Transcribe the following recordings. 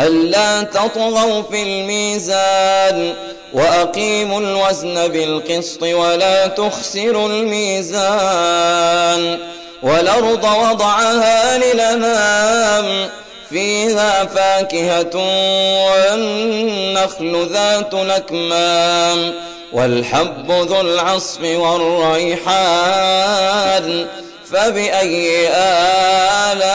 ألا تطغوا في الميزان وأقيموا الوزن بالقسط ولا تخسروا الميزان والأرض وضعها للنام فيها فاكهة والنخل ذات الأكمام والحب ذو العصف والريحان فبأي آلاء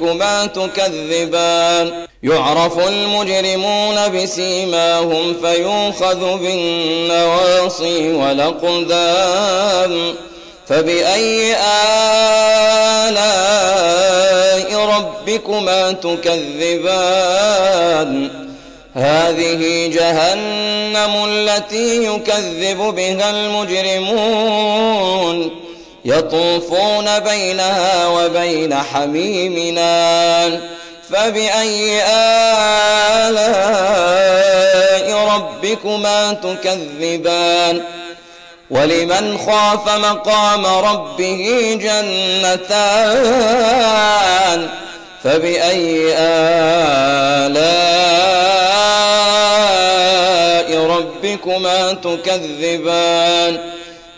ربكما تكذبان. يعرف المجرمون بسيماهم فيوخذ بالنواصي والأقدام. فبأي آلاء ربكما تكذبان؟ هذه جهنم التي يكذب بها المجرمون. يطوفون بينها وبين حميمنا. فبأي آلاء ربكما تكذبان؟ ولمن خاف مقام ربه جنتان؟ فبأي آلاء ربكما تكذبان؟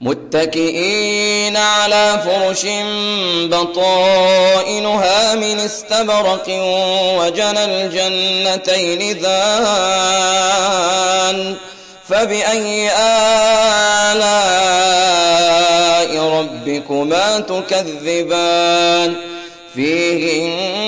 متكئين على فرش بطائنها من استبرق وجنى الجنتين ذان فبأي آلاء ربكما تكذبان؟ فيهن